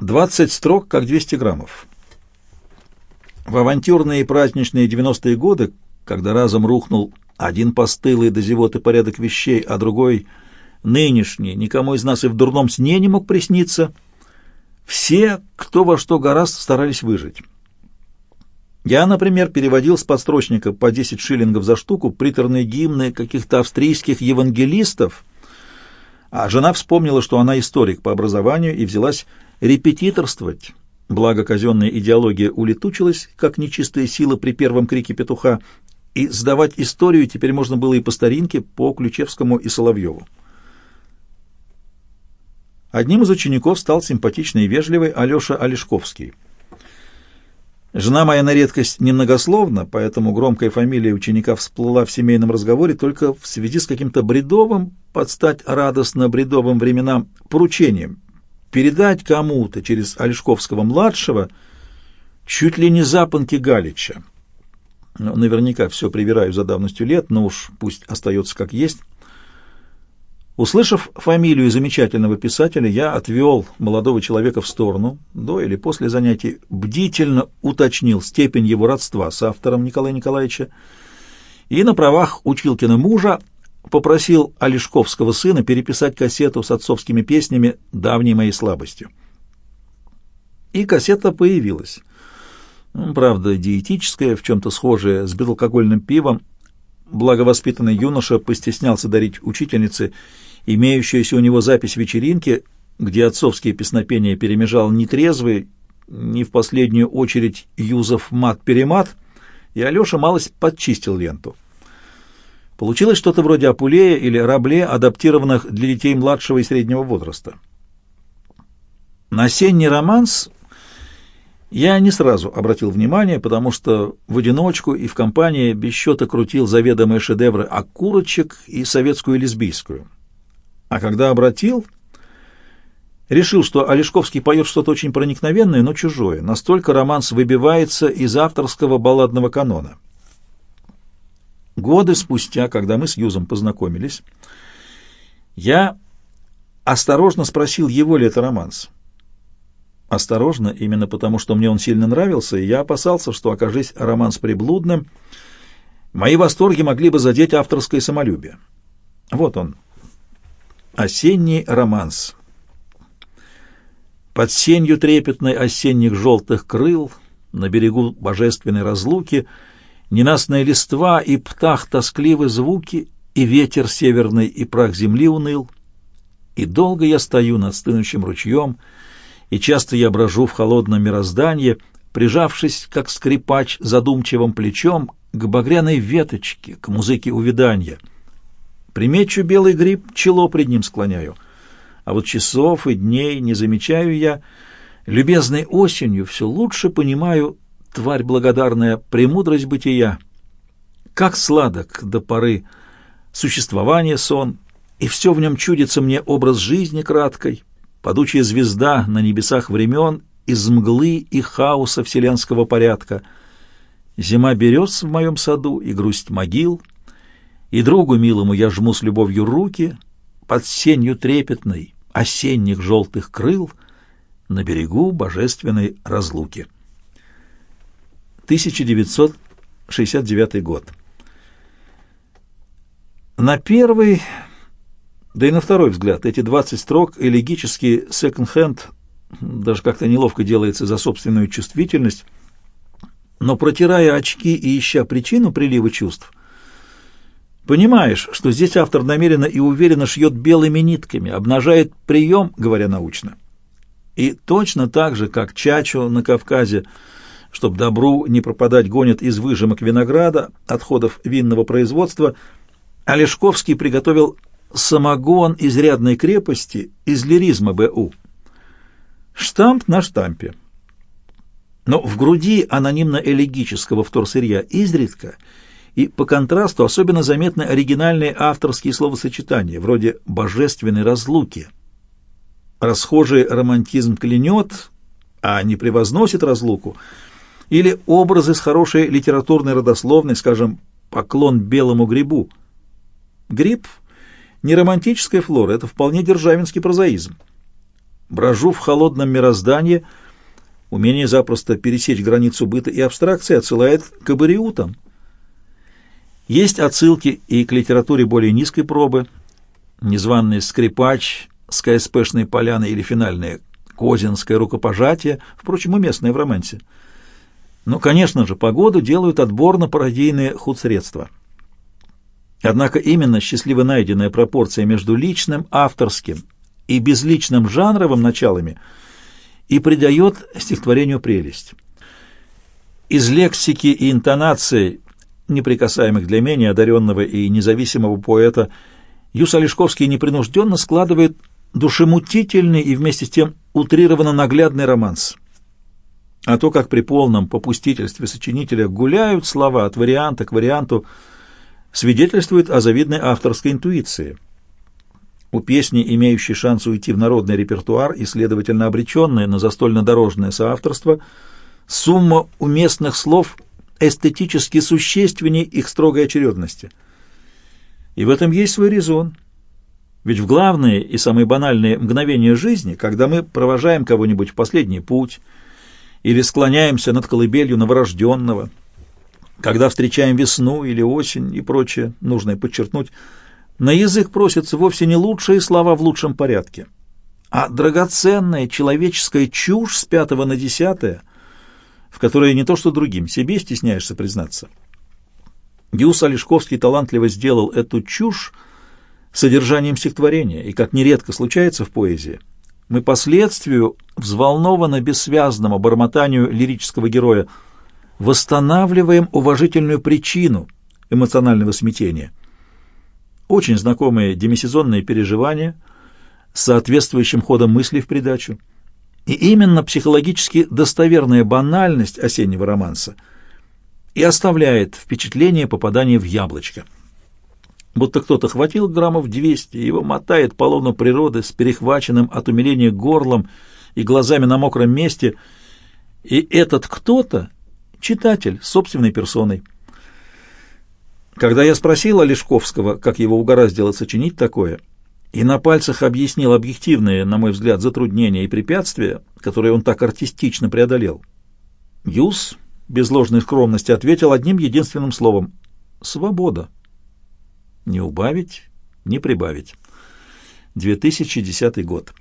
20 строк, как 200 граммов. В авантюрные и праздничные 90-е годы, когда разом рухнул один постылый до зевоты порядок вещей, а другой нынешний, никому из нас и в дурном сне не мог присниться, все, кто во что гораздо, старались выжить. Я, например, переводил с подстрочника по 10 шиллингов за штуку приторные гимны каких-то австрийских евангелистов, а жена вспомнила, что она историк по образованию и взялась репетиторствовать. Благо казенная идеология улетучилась, как нечистая сила при первом крике петуха, и сдавать историю теперь можно было и по старинке, по Ключевскому и Соловьеву. Одним из учеников стал симпатичный и вежливый Алеша Олешковский. Жена моя на редкость немногословна, поэтому громкая фамилия ученика всплыла в семейном разговоре только в связи с каким-то бредовым, под стать радостно-бредовым временам, поручением передать кому-то через Олешковского-младшего чуть ли не запонки Галича. Ну, наверняка все привираю за давностью лет, но уж пусть остается как есть. Услышав фамилию замечательного писателя, я отвел молодого человека в сторону, до или после занятий, бдительно уточнил степень его родства с автором Николая Николаевича и на правах Училкина мужа попросил Олешковского сына переписать кассету с отцовскими песнями давней моей слабостью. И кассета появилась. Ну, правда, диетическая, в чем-то схожая с безалкогольным пивом, благовоспитанный юноша постеснялся дарить учительнице имеющуюся у него запись вечеринки, где отцовские песнопения перемежал нетрезвый, не в последнюю очередь Юзов мат-перемат, и Алеша малость подчистил ленту. Получилось что-то вроде Апулея или Рабле, адаптированных для детей младшего и среднего возраста. На осенний романс я не сразу обратил внимание, потому что в одиночку и в компании без счета крутил заведомые шедевры «Окурочек» и «Советскую лесбийскую». А когда обратил, решил, что Олешковский поет что-то очень проникновенное, но чужое. Настолько романс выбивается из авторского балладного канона. Годы спустя, когда мы с Юзом познакомились, я осторожно спросил, его ли это романс. Осторожно, именно потому, что мне он сильно нравился, и я опасался, что, окажись романс приблудным, мои восторги могли бы задеть авторское самолюбие. Вот он. Осенний романс. Под сенью трепетной осенних желтых крыл, на берегу божественной разлуки, ненастная листва и птах тоскливы звуки, и ветер северный, и прах земли уныл. И долго я стою над стынущим ручьем, — и часто я брожу в холодном мироздании, прижавшись, как скрипач, задумчивым плечом к багряной веточке, к музыке увядания. Примечу белый гриб, чело пред ним склоняю, а вот часов и дней не замечаю я, любезной осенью все лучше понимаю, тварь благодарная, премудрость бытия. Как сладок до поры существование сон, и все в нем чудится мне образ жизни краткой, падучая звезда на небесах времен из мглы и хаоса вселенского порядка. Зима берез в моем саду и грусть могил, и другу милому я жму с любовью руки под сенью трепетной осенних желтых крыл на берегу божественной разлуки. 1969 год. На первый да и на второй взгляд, эти 20 строк элегический секонд-хенд даже как-то неловко делается за собственную чувствительность, но протирая очки и ища причину прилива чувств, понимаешь, что здесь автор намеренно и уверенно шьет белыми нитками, обнажает прием, говоря научно. И точно так же, как Чачо на Кавказе, чтобы добру не пропадать, гонят из выжимок винограда, отходов винного производства, Олешковский приготовил самогон изрядной крепости из лиризма БУ. Штамп на штампе. Но в груди анонимно-элегического вторсырья изредка и по контрасту особенно заметны оригинальные авторские словосочетания, вроде «божественной разлуки». Расхожий романтизм клянет, а не превозносит разлуку, или образы с хорошей литературной родословной, скажем, «поклон белому грибу». Гриб — не романтическая флора, это вполне державинский прозаизм. брожу в холодном мироздании, умение запросто пересечь границу быта и абстракции отсылает к абориутам. Есть отсылки и к литературе более низкой пробы, незваный скрипач с КСПшной поляны или финальное козинское рукопожатие, впрочем, уместное в романсе. Но, конечно же, погоду делают отборно-пародийные худсредства. Однако именно счастливо найденная пропорция между личным, авторским и безличным жанровым началами и придает стихотворению прелесть. Из лексики и интонации, неприкасаемых для менее одаренного и независимого поэта, Юс Олешковский непринужденно складывает душемутительный и вместе с тем утрированно наглядный романс. А то, как при полном попустительстве сочинителя гуляют слова от варианта к варианту, свидетельствует о завидной авторской интуиции. У песни, имеющей шанс уйти в народный репертуар и, следовательно, обреченная на застольно-дорожное соавторство, сумма уместных слов эстетически существенней их строгой очередности. И в этом есть свой резон. Ведь в главные и самые банальные мгновения жизни, когда мы провожаем кого-нибудь в последний путь или склоняемся над колыбелью новорожденного – когда встречаем весну или осень и прочее, нужно подчеркнуть, на язык просятся вовсе не лучшие слова в лучшем порядке, а драгоценная человеческая чушь с пятого на десятое, в которой не то что другим, себе стесняешься признаться. Гюс Олешковский талантливо сделал эту чушь содержанием стихотворения, и, как нередко случается в поэзии, мы последствию взволнованно бессвязному бормотанию лирического героя – восстанавливаем уважительную причину эмоционального смятения. Очень знакомые демисезонные переживания с соответствующим ходом мыслей в придачу. И именно психологически достоверная банальность осеннего романса и оставляет впечатление попадания в яблочко. Будто кто-то хватил граммов 200, и его мотает по лону природы с перехваченным от умиления горлом и глазами на мокром месте, и этот кто-то читатель, собственной персоной. Когда я спросил Олешковского, как его угораздило сочинить такое, и на пальцах объяснил объективные, на мой взгляд, затруднения и препятствия, которые он так артистично преодолел, Юс, без ложной скромности, ответил одним единственным словом — «свобода». Не убавить, не прибавить. 2010 год.